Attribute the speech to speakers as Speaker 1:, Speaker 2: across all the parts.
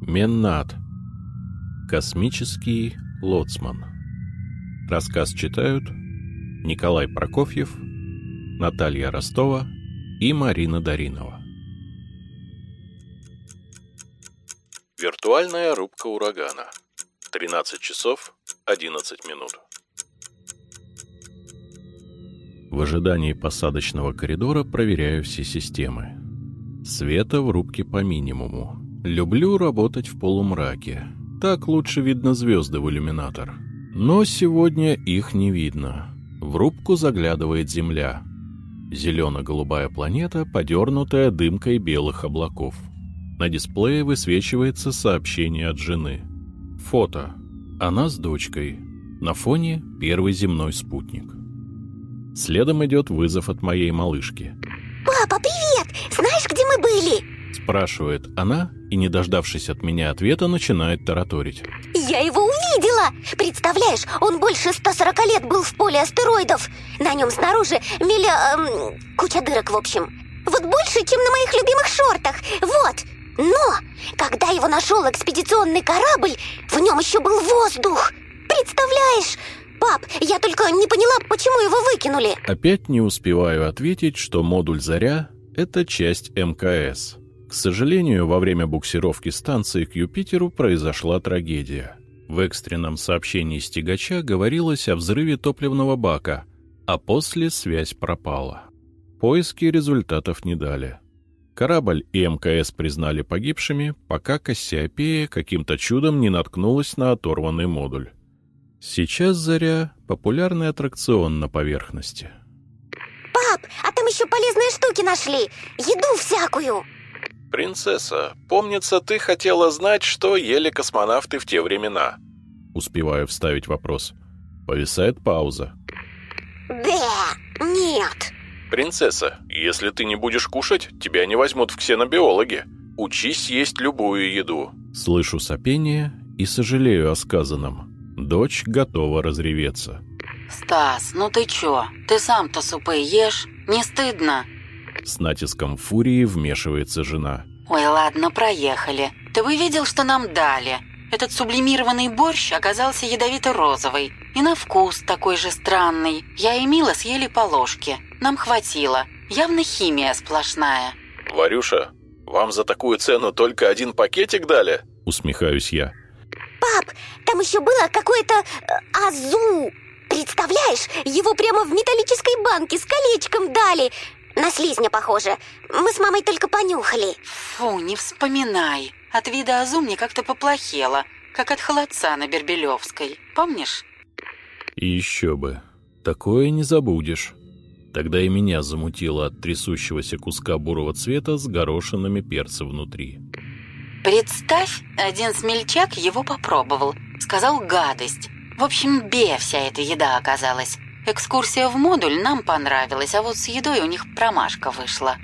Speaker 1: Меннат. Космический лоцман. Рассказ читают Николай Прокофьев, Наталья Ростова и Марина Даринова. Виртуальная рубка урагана. 13 часов 11 минут. В ожидании посадочного коридора проверяю все системы. Света в рубке по минимуму. Люблю работать в полумраке. Так лучше видно звезды в иллюминатор. Но сегодня их не видно. В рубку заглядывает Земля. Зелено-голубая планета, подернутая дымкой белых облаков. На дисплее высвечивается сообщение от жены. Фото. Она с дочкой. На фоне первый земной спутник. Следом идет вызов от моей малышки.
Speaker 2: «Папа, привет! Знаешь, где мы были?»
Speaker 1: Спрашивает она и, не дождавшись от меня ответа, начинает тараторить.
Speaker 2: Я его увидела! Представляешь, он больше 140 лет был в поле астероидов. На нем снаружи миля... Эм, куча дырок, в общем. Вот больше, чем на моих любимых шортах. Вот! Но, когда его нашел экспедиционный корабль, в нем еще был воздух. Представляешь? Пап, я только не поняла, почему его выкинули.
Speaker 1: Опять не успеваю ответить, что модуль «Заря» — это часть МКС. К сожалению, во время буксировки станции к Юпитеру произошла трагедия. В экстренном сообщении с тягача говорилось о взрыве топливного бака, а после связь пропала. Поиски результатов не дали. Корабль и МКС признали погибшими, пока Кассиопея каким-то чудом не наткнулась на оторванный модуль. Сейчас «Заря» — популярный аттракцион на поверхности.
Speaker 2: Пап, а там еще полезные штуки нашли. Еду всякую.
Speaker 1: «Принцесса, помнится, ты хотела знать, что ели космонавты в те времена». Успеваю вставить вопрос. Повисает пауза.
Speaker 2: Да, нет.
Speaker 1: «Принцесса, если ты не будешь кушать, тебя не возьмут в ксенобиологи. Учись есть любую еду». Слышу сопение и сожалею о сказанном. Дочь готова разреветься.
Speaker 3: «Стас, ну ты чё? Ты сам-то супы ешь? Не стыдно?»
Speaker 1: С натиском фурии вмешивается жена.
Speaker 3: «Ой, ладно, проехали. Ты бы видел, что нам дали? Этот сублимированный борщ оказался ядовито-розовый. И на вкус такой же странный. Я и Мила съели по ложке. Нам хватило. Явно химия сплошная».
Speaker 1: «Варюша, вам за такую цену только один пакетик дали?» Усмехаюсь я.
Speaker 2: Пап, там еще было какое-то э, азу. Представляешь, его прямо в металлической банке с колечком дали. На слизня похоже. Мы с мамой только понюхали.
Speaker 3: Фу, не вспоминай. От вида азу мне как-то поплохело, как от холодца на Бербелевской. Помнишь?
Speaker 1: И еще бы. Такое не забудешь. Тогда и меня замутило от трясущегося куска бурого цвета с горошинами перца внутри.
Speaker 3: Представь, один смельчак его попробовал. Сказал гадость. В общем, бе вся эта еда оказалась. Экскурсия в модуль нам понравилась, а вот с едой у них промашка вышла.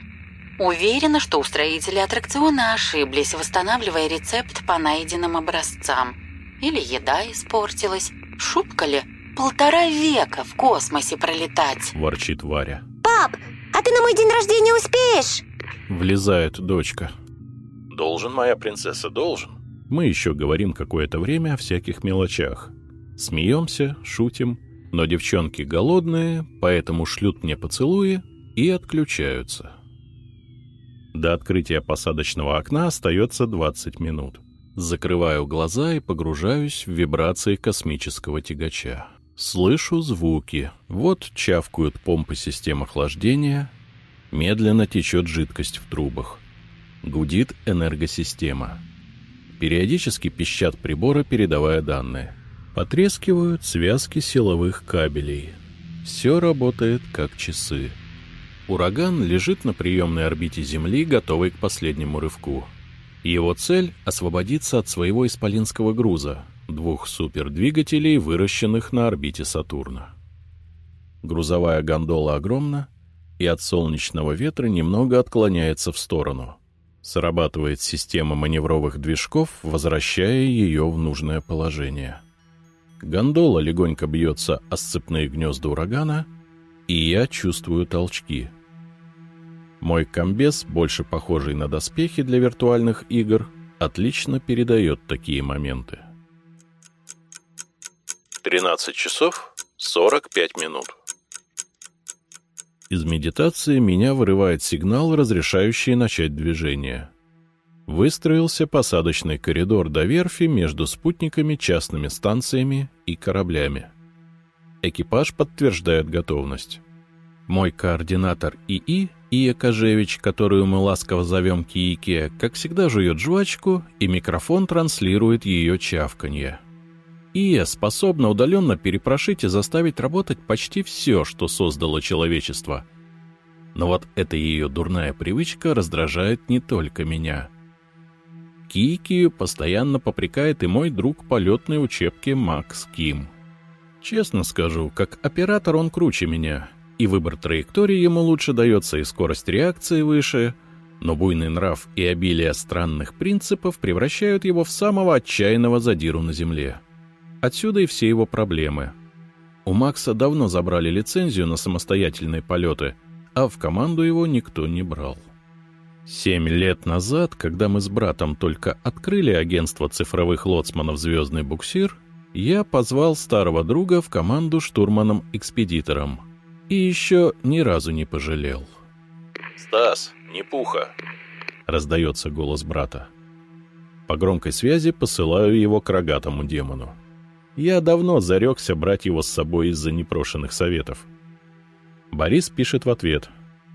Speaker 3: Уверена, что устроители аттракциона ошиблись, восстанавливая рецепт по найденным образцам. Или еда испортилась. Шутка ли? Полтора века в космосе пролетать.
Speaker 1: Ворчит Варя.
Speaker 2: Пап, а ты на мой день рождения успеешь?
Speaker 1: Влезает дочка. Должен, моя принцесса, должен. Мы еще говорим какое-то время о всяких мелочах. Смеемся, шутим, но девчонки голодные, поэтому шлют мне поцелуи и отключаются. До открытия посадочного окна остается 20 минут. Закрываю глаза и погружаюсь в вибрации космического тягача. Слышу звуки. Вот чавкают помпы систем охлаждения. Медленно течет жидкость в трубах. Гудит энергосистема. Периодически пищат приборы, передавая данные. Потрескивают связки силовых кабелей. Все работает как часы. Ураган лежит на приемной орбите Земли, готовый к последнему рывку. Его цель — освободиться от своего исполинского груза — двух супердвигателей, выращенных на орбите Сатурна. Грузовая гондола огромна и от солнечного ветра немного отклоняется в сторону — Срабатывает система маневровых движков, возвращая ее в нужное положение. Гондола легонько бьется о сцепные гнезда урагана, и я чувствую толчки. Мой комбез, больше похожий на доспехи для виртуальных игр, отлично передает такие моменты. 13 часов 45 минут. Из медитации меня вырывает сигнал, разрешающий начать движение. Выстроился посадочный коридор до верфи между спутниками, частными станциями и кораблями. Экипаж подтверждает готовность. Мой координатор ИИ, Ия Кожевич, которую мы ласково зовем Киике, как всегда жует жвачку, и микрофон транслирует ее чавканье. Ия способна удаленно перепрошить и заставить работать почти все, что создало человечество. Но вот эта ее дурная привычка раздражает не только меня. Кикию постоянно попрекает и мой друг полетной учебки Макс Ким. Честно скажу, как оператор он круче меня, и выбор траектории ему лучше дается, и скорость реакции выше, но буйный нрав и обилие странных принципов превращают его в самого отчаянного задиру на Земле. Отсюда и все его проблемы. У Макса давно забрали лицензию на самостоятельные полеты, а в команду его никто не брал. Семь лет назад, когда мы с братом только открыли агентство цифровых лоцманов «Звездный буксир», я позвал старого друга в команду штурманом-экспедитором. И еще ни разу не пожалел.
Speaker 4: «Стас, не пуха!»
Speaker 1: — раздается голос брата. По громкой связи посылаю его к рогатому демону. Я давно зарекся брать его с собой из-за непрошенных советов. Борис пишет в ответ.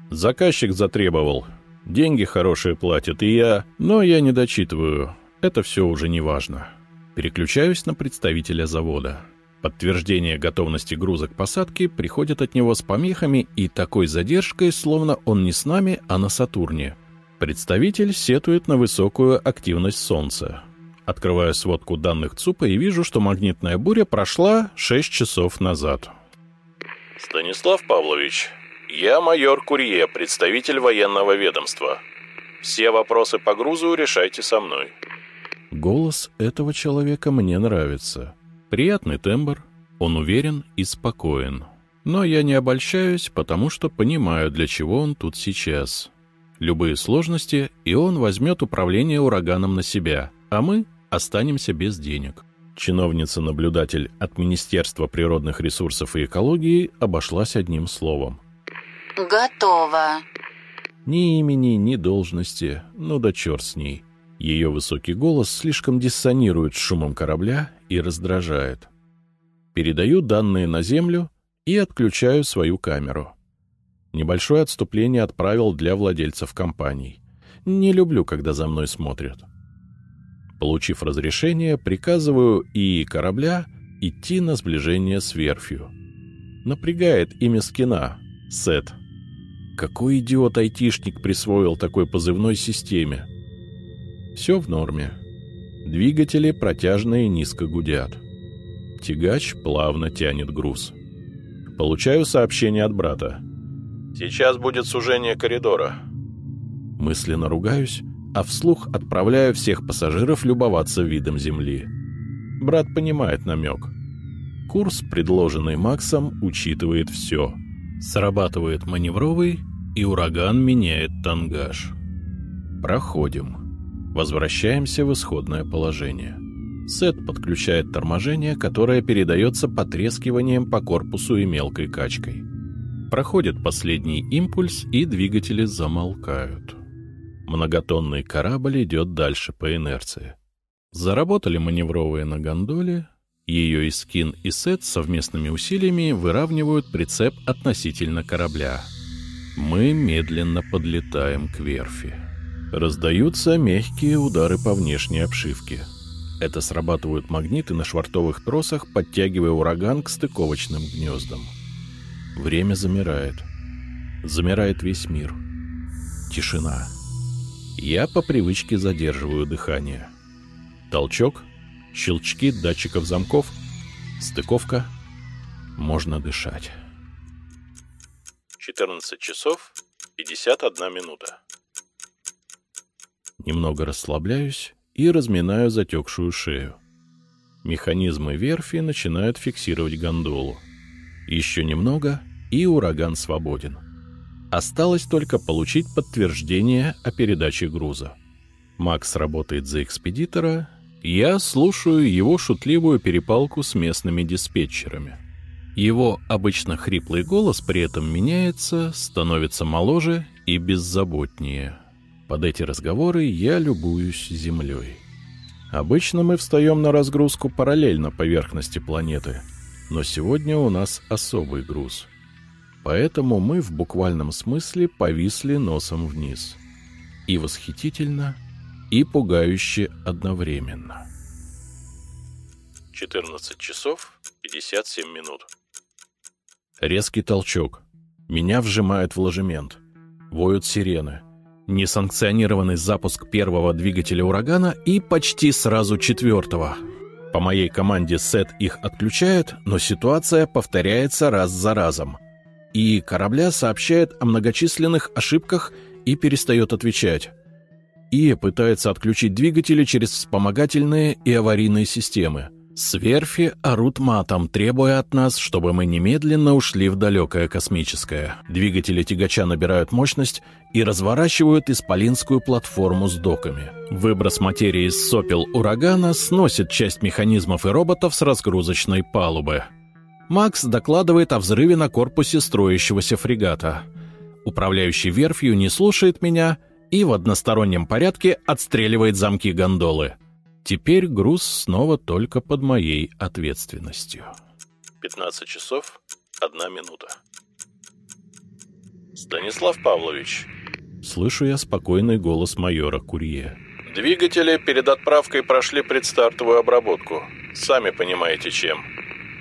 Speaker 1: «Заказчик затребовал. Деньги хорошие платят, и я... Но я не дочитываю. Это все уже не важно. Переключаюсь на представителя завода. Подтверждение готовности груза к посадке приходит от него с помехами и такой задержкой, словно он не с нами, а на Сатурне. Представитель сетует на высокую активность Солнца. Открываю сводку данных ЦУПа и вижу, что магнитная буря прошла 6 часов назад.
Speaker 4: Станислав Павлович, я майор Курье, представитель военного ведомства. Все вопросы по грузу решайте со мной.
Speaker 1: Голос этого человека мне нравится. Приятный тембр, он уверен и спокоен. Но я не обольщаюсь, потому что понимаю, для чего он тут сейчас. Любые сложности, и он возьмет управление ураганом на себя, а мы останемся без денег. Чиновница-наблюдатель от Министерства природных ресурсов и экологии обошлась одним словом.
Speaker 3: «Готово».
Speaker 1: Ни имени, ни должности, ну да черт с ней. Ее высокий голос слишком диссонирует с шумом корабля и раздражает. Передаю данные на Землю и отключаю свою камеру. Небольшое отступление отправил для владельцев компаний. Не люблю, когда за мной смотрят. Получив разрешение, приказываю и корабля идти на сближение с верфью. Напрягает имя скина — Сет. Какой идиот-айтишник присвоил такой позывной системе? Все в норме. Двигатели протяжно и низко гудят. Тягач плавно тянет груз. Получаю сообщение от брата.
Speaker 4: «Сейчас будет сужение коридора».
Speaker 1: Мысленно ругаюсь, а вслух отправляю всех пассажиров любоваться видом Земли. Брат понимает намек. Курс, предложенный Максом, учитывает все. Срабатывает маневровый, и ураган меняет тангаж. Проходим. Возвращаемся в исходное положение. Сет подключает торможение, которое передается потрескиванием по корпусу и мелкой качкой. Проходит последний импульс, и двигатели замолкают. Многотонный корабль идет дальше по инерции. Заработали маневровые на гондоле, ее и скин, и сет совместными усилиями выравнивают прицеп относительно корабля. Мы медленно подлетаем к верфи. Раздаются мягкие удары по внешней обшивке. Это срабатывают магниты на швартовых тросах, подтягивая ураган к стыковочным гнездам. Время замирает. Замирает весь мир. Тишина. Я по привычке задерживаю дыхание. Толчок, щелчки датчиков замков, стыковка. Можно дышать.
Speaker 4: 14 часов 51 минута.
Speaker 1: Немного расслабляюсь и разминаю затекшую шею. Механизмы верфи начинают фиксировать гондолу. Еще немного, и ураган свободен. Осталось только получить подтверждение о передаче груза. Макс работает за экспедитора, я слушаю его шутливую перепалку с местными диспетчерами. Его обычно хриплый голос при этом меняется, становится моложе и беззаботнее. Под эти разговоры я любуюсь землей. Обычно мы встаем на разгрузку параллельно поверхности планеты, но сегодня у нас особый груз. Поэтому мы в буквальном смысле повисли носом вниз. И восхитительно, и пугающе одновременно.
Speaker 4: 14 часов 57 минут.
Speaker 1: Резкий толчок. Меня вжимают в ложемент. Воют сирены. Несанкционированный запуск первого двигателя «Урагана» и почти сразу четвертого. По моей команде сет их отключают, но ситуация повторяется раз за разом. И корабля сообщает о многочисленных ошибках и перестает отвечать. ИЭ пытается отключить двигатели через вспомогательные и аварийные системы. С верфи орут матом, требуя от нас, чтобы мы немедленно ушли в далекое космическое. Двигатели тягача набирают мощность и разворачивают исполинскую платформу с доками. Выброс материи из сопел урагана сносит часть механизмов и роботов с разгрузочной палубы. Макс докладывает о взрыве на корпусе строящегося фрегата. Управляющий верфью не слушает меня и в одностороннем порядке отстреливает замки гондолы. Теперь груз снова только под моей ответственностью.
Speaker 4: 15 часов 1 минута. Станислав Павлович.
Speaker 1: Слышу я спокойный голос майора Курье.
Speaker 4: Двигатели перед отправкой прошли предстартовую обработку. Сами понимаете, чем.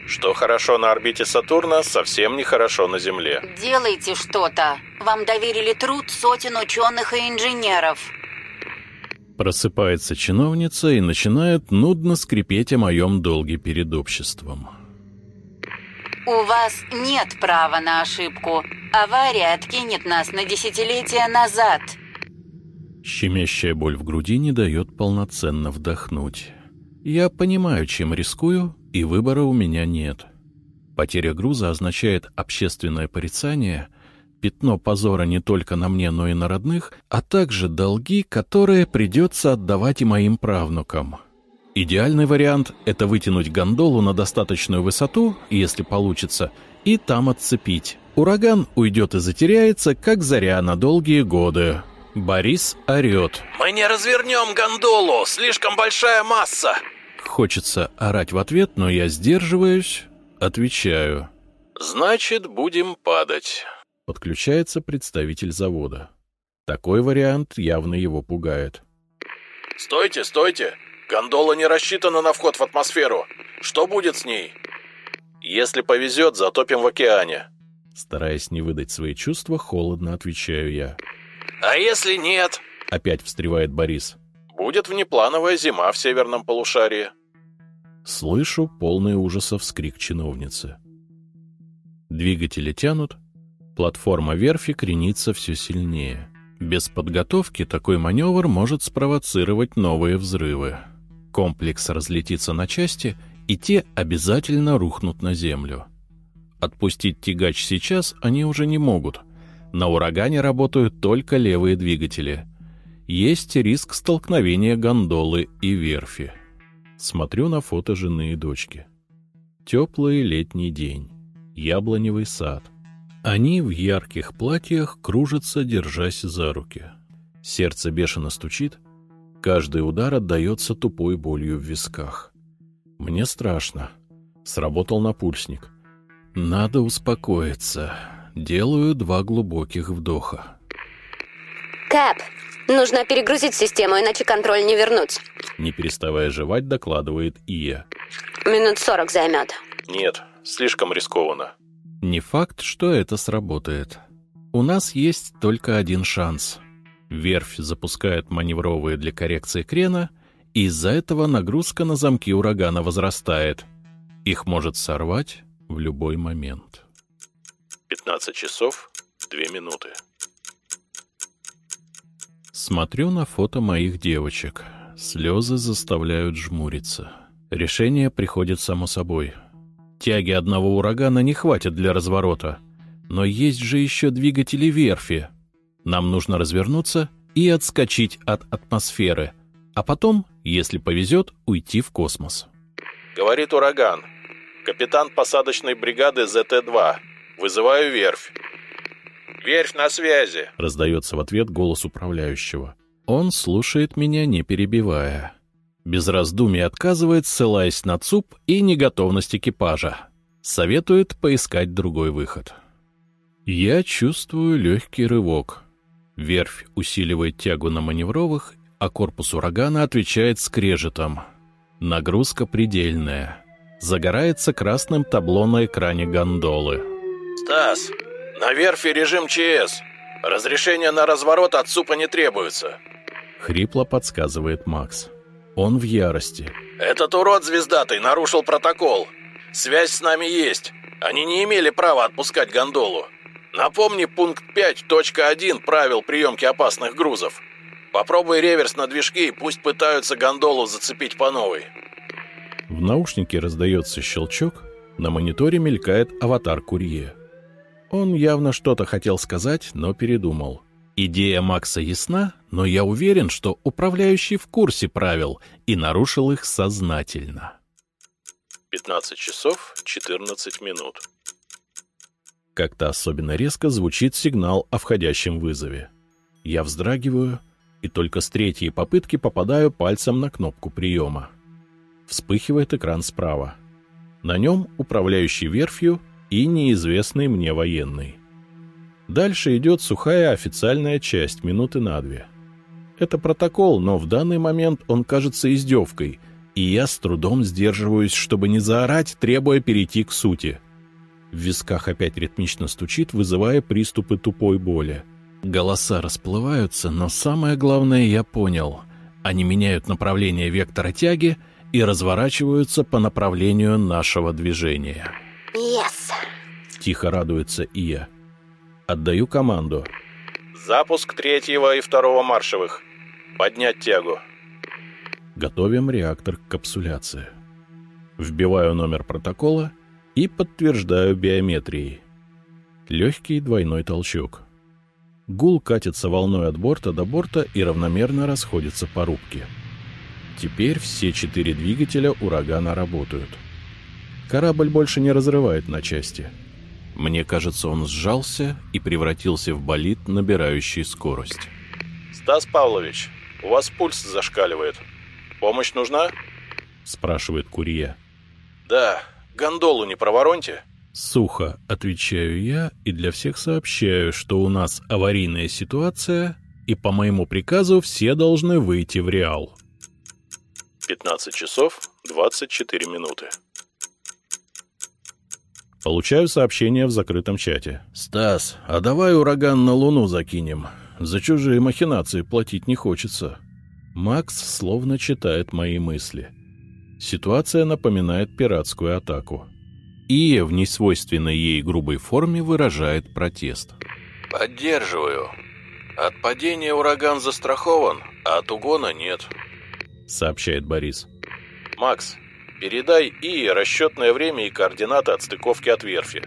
Speaker 4: Что хорошо на орбите Сатурна, совсем нехорошо на Земле.
Speaker 3: Делайте что-то. Вам доверили труд сотен ученых и инженеров.
Speaker 1: Просыпается чиновница и начинает нудно скрипеть о моем долге перед обществом.
Speaker 3: У вас нет права на ошибку. Авария откинет нас на десятилетия назад.
Speaker 1: Щемящая боль в груди не дает полноценно вдохнуть. Я понимаю, чем рискую, и выбора у меня нет. Потеря груза означает общественное порицание — пятно позора не только на мне, но и на родных, а также долги, которые придется отдавать и моим правнукам. Идеальный вариант — это вытянуть гондолу на достаточную высоту, если получится, и там отцепить. Ураган уйдет и затеряется, как заря на долгие годы. Борис орет.
Speaker 5: «Мы не развернем гондолу! Слишком большая масса!»
Speaker 1: Хочется орать в ответ, но я сдерживаюсь, отвечаю.
Speaker 4: «Значит, будем падать».
Speaker 1: Подключается представитель завода. Такой вариант явно его пугает.
Speaker 5: «Стойте, стойте! Гондола не рассчитана на вход в атмосферу. Что будет с ней?»
Speaker 4: «Если повезет, затопим в океане».
Speaker 1: Стараясь не выдать свои чувства, холодно отвечаю я.
Speaker 5: «А если нет?»
Speaker 1: Опять встревает Борис.
Speaker 4: «Будет внеплановая зима в северном полушарии».
Speaker 1: Слышу полный ужаса вскрик чиновницы. Двигатели тянут, Платформа верфи кренится все сильнее. Без подготовки такой маневр может спровоцировать новые взрывы. Комплекс разлетится на части, и те обязательно рухнут на землю. Отпустить тягач сейчас они уже не могут. На урагане работают только левые двигатели. Есть риск столкновения гондолы и верфи. Смотрю на фото жены и дочки. Теплый летний день. Яблоневый сад — они в ярких платьях кружатся, держась за руки. Сердце бешено стучит, каждый удар отдается тупой болью в висках. Мне страшно. Сработал напульсник. Надо успокоиться. Делаю два глубоких вдоха.
Speaker 2: Кэп, нужно перегрузить систему, иначе контроль не вернуть.
Speaker 1: Не переставая жевать, докладывает Ия.
Speaker 2: Минут сорок займет.
Speaker 4: Нет, слишком рискованно.
Speaker 1: Не факт, что это сработает. У нас есть только один шанс. Верфь запускает маневровые для коррекции крена, и из-за этого нагрузка на замки урагана возрастает. Их может сорвать в любой момент.
Speaker 4: 15 часов 2 минуты.
Speaker 1: Смотрю на фото моих девочек. Слезы заставляют жмуриться. Решение приходит само собой — Тяги одного урагана не хватит для разворота. Но есть же еще двигатели верфи. Нам нужно развернуться и отскочить от атмосферы, а потом, если повезет, уйти в космос.
Speaker 4: Говорит ураган. Капитан посадочной бригады ЗТ-2. Вызываю верфь. «Верфь на связи!»
Speaker 1: — раздается в ответ голос управляющего. Он слушает меня, не перебивая. Без раздумий отказывает, ссылаясь на ЦУП и неготовность экипажа. Советует поискать другой выход. Я чувствую легкий рывок. Верфь усиливает тягу на маневровых, а корпус урагана отвечает скрежетом. Нагрузка предельная. Загорается красным табло на экране гондолы.
Speaker 5: «Стас, на верфи режим ЧС. Разрешение на разворот от СУПа не требуется».
Speaker 1: Хрипло подсказывает Макс. Он в ярости.
Speaker 5: «Этот урод звездатый нарушил протокол. Связь с нами есть. Они не имели права отпускать гондолу. Напомни пункт 5.1 правил приемки опасных грузов. Попробуй реверс на движке и пусть пытаются гондолу зацепить по новой».
Speaker 1: В наушнике раздается щелчок, на мониторе мелькает аватар Курье. Он явно что-то хотел сказать, но передумал. Идея Макса ясна, но я уверен, что управляющий в курсе правил и нарушил их сознательно.
Speaker 4: 15 часов 14 минут.
Speaker 1: Как-то особенно резко звучит сигнал о входящем вызове. Я вздрагиваю и только с третьей попытки попадаю пальцем на кнопку приема. Вспыхивает экран справа. На нем управляющий верфью и неизвестный мне военный. Дальше идет сухая официальная часть, минуты на две. Это протокол, но в данный момент он кажется издевкой, и я с трудом сдерживаюсь, чтобы не заорать, требуя перейти к сути. В висках опять ритмично стучит, вызывая приступы тупой боли. Голоса расплываются, но самое главное я понял. Они меняют направление вектора тяги и разворачиваются по направлению нашего движения.
Speaker 2: Yes.
Speaker 1: Тихо радуется Ия. Отдаю команду.
Speaker 4: Запуск третьего и второго маршевых. Поднять тягу.
Speaker 1: Готовим реактор к капсуляции. Вбиваю номер протокола и подтверждаю биометрией. Легкий двойной толчок. Гул катится волной от борта до борта и равномерно расходится по рубке. Теперь все четыре двигателя урагана работают. Корабль больше не разрывает на части. Мне кажется, он сжался и превратился в болид, набирающий скорость.
Speaker 4: «Стас Павлович, у вас пульс зашкаливает. Помощь нужна?»
Speaker 1: — спрашивает Курье.
Speaker 5: «Да, гондолу не провороньте».
Speaker 1: Сухо отвечаю я и для всех сообщаю, что у нас аварийная ситуация, и по моему приказу все должны выйти в Реал.
Speaker 4: 15 часов 24 минуты.
Speaker 1: Получаю сообщение в закрытом чате. «Стас, а давай ураган на Луну закинем. За чужие махинации платить не хочется». Макс словно читает мои мысли. Ситуация напоминает пиратскую атаку. Ия в несвойственной ей грубой форме выражает протест.
Speaker 5: «Поддерживаю. От падения ураган застрахован, а от угона нет», —
Speaker 1: сообщает Борис.
Speaker 4: «Макс, передай И расчетное время и координаты отстыковки от верфи».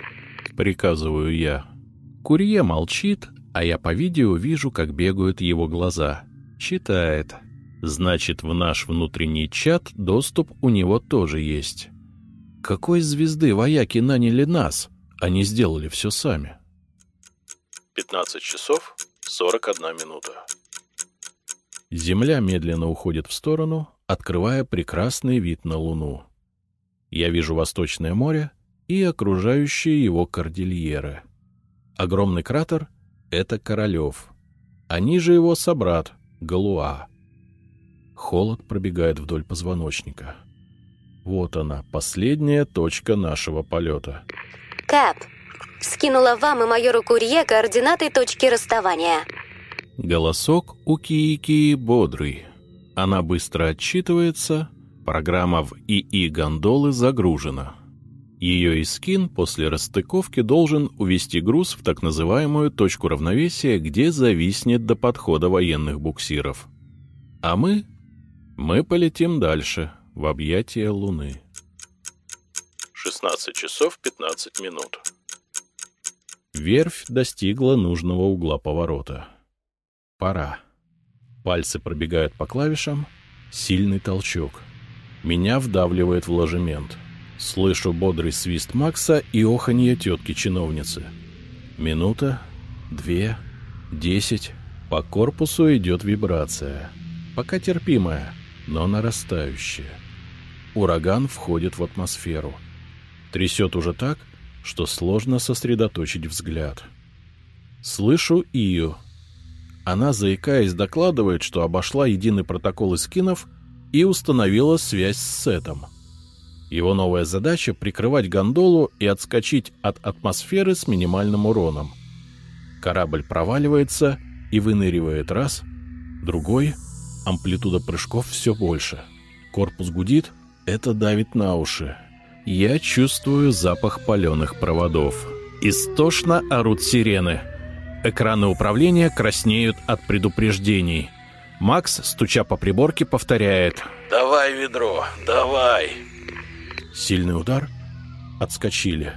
Speaker 1: Приказываю я. Курье молчит, а я по видео вижу, как бегают его глаза. Читает. Значит, в наш внутренний чат доступ у него тоже есть. Какой звезды вояки наняли нас? Они сделали все сами.
Speaker 4: 15 часов 41 минута.
Speaker 1: Земля медленно уходит в сторону, открывая прекрасный вид на Луну. Я вижу Восточное море и окружающие его кордильеры. Огромный кратер — это Королев, а ниже его собрат — Галуа. Холод пробегает вдоль позвоночника. Вот она, последняя точка нашего полета.
Speaker 2: Кап, скинула вам и майору Курье координаты точки расставания.
Speaker 1: Голосок у Кики бодрый. Она быстро отчитывается, программа в ИИ гондолы загружена. Ее искин после расстыковки должен увести груз в так называемую точку равновесия, где зависнет до подхода военных буксиров. А мы? Мы полетим дальше, в объятия Луны.
Speaker 4: 16 часов 15 минут.
Speaker 1: Верфь достигла нужного угла поворота. Пора. Пальцы пробегают по клавишам. Сильный толчок. Меня вдавливает в ложемент. Слышу бодрый свист Макса и оханье тетки-чиновницы. Минута, две, десять. По корпусу идет вибрация. Пока терпимая, но нарастающая. Ураган входит в атмосферу. Трясет уже так, что сложно сосредоточить взгляд. Слышу Ию. Она, заикаясь, докладывает, что обошла единый протокол из скинов и установила связь с Сетом. Его новая задача — прикрывать гондолу и отскочить от атмосферы с минимальным уроном. Корабль проваливается и выныривает раз, другой, амплитуда прыжков все больше. Корпус гудит, это давит на уши. Я чувствую запах паленых проводов. Истошно орут сирены. Экраны управления краснеют от предупреждений. Макс, стуча по приборке, повторяет
Speaker 5: «Давай ведро, давай!»
Speaker 1: Сильный удар. Отскочили.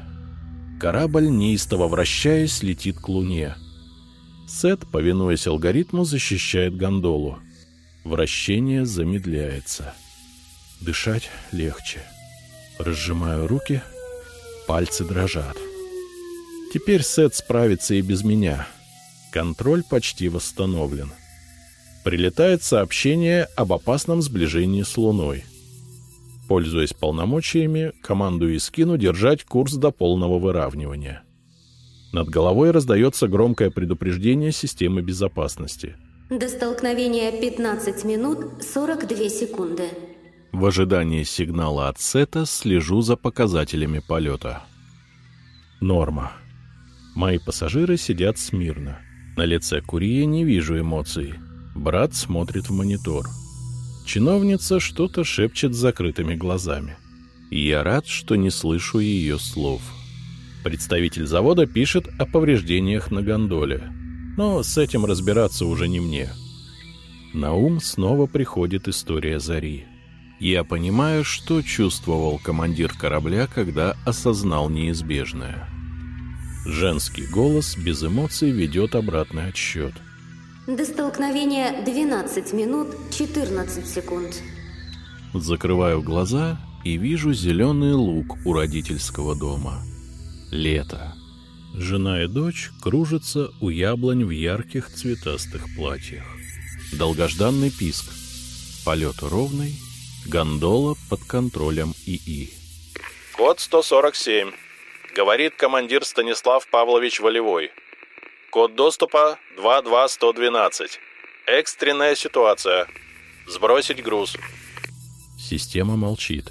Speaker 1: Корабль, неистово вращаясь, летит к Луне. Сет, повинуясь алгоритму, защищает гондолу. Вращение замедляется. Дышать легче. Разжимаю руки, пальцы дрожат. Теперь Сет справится и без меня. Контроль почти восстановлен. Прилетает сообщение об опасном сближении с Луной. Пользуясь полномочиями, командую Искину держать курс до полного выравнивания. Над головой раздается громкое предупреждение системы безопасности.
Speaker 2: До столкновения 15 минут 42 секунды.
Speaker 1: В ожидании сигнала от сета слежу за показателями полета. Норма. Мои пассажиры сидят смирно. На лице Курье не вижу эмоций. Брат смотрит в монитор. Чиновница что-то шепчет с закрытыми глазами. Я рад, что не слышу ее слов. Представитель завода пишет о повреждениях на гондоле. Но с этим разбираться уже не мне. На ум снова приходит история Зари. Я понимаю, что чувствовал командир корабля, когда осознал неизбежное. Женский голос без эмоций ведет обратный отсчет.
Speaker 2: До столкновения 12 минут 14 секунд.
Speaker 1: Закрываю глаза и вижу зеленый луг у родительского дома. Лето. Жена и дочь кружатся у яблонь в ярких цветастых платьях. Долгожданный писк. Полет ровный, гондола под контролем ИИ.
Speaker 4: Код 147. Говорит командир Станислав Павлович Волевой. Код доступа 22112. Экстренная ситуация. Сбросить груз.
Speaker 1: Система молчит.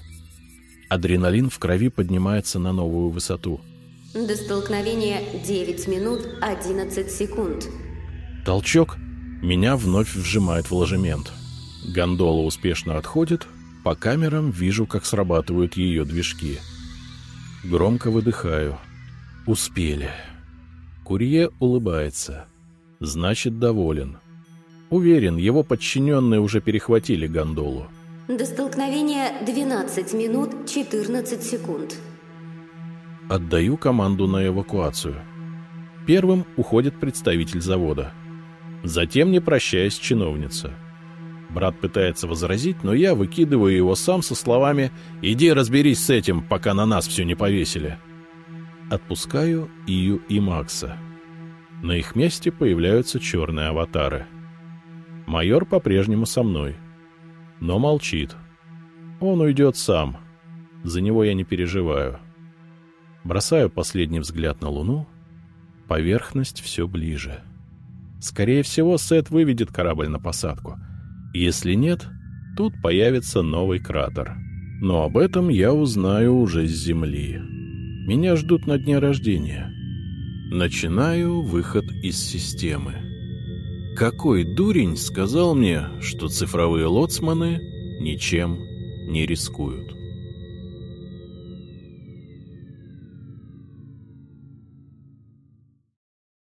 Speaker 1: Адреналин в крови поднимается на новую высоту.
Speaker 2: До столкновения 9 минут 11 секунд.
Speaker 1: Толчок. Меня вновь вжимает в ложемент. Гондола успешно отходит. По камерам вижу, как срабатывают ее движки. Громко выдыхаю. Успели. Курье улыбается. Значит, доволен. Уверен, его подчиненные уже перехватили гондолу.
Speaker 2: До столкновения 12 минут 14 секунд.
Speaker 1: Отдаю команду на эвакуацию. Первым уходит представитель завода. Затем, не прощаясь, чиновница. Брат пытается возразить, но я выкидываю его сам со словами «Иди разберись с этим, пока на нас все не повесили». Отпускаю Ию и Макса. На их месте появляются черные аватары. Майор по-прежнему со мной. Но молчит. Он уйдет сам. За него я не переживаю. Бросаю последний взгляд на Луну. Поверхность все ближе. Скорее всего, Сет выведет корабль на посадку. Если нет, тут появится новый кратер. Но об этом я узнаю уже с Земли. Меня ждут на дне рождения. Начинаю выход из системы. Какой дурень сказал мне, что цифровые лоцманы ничем не рискуют?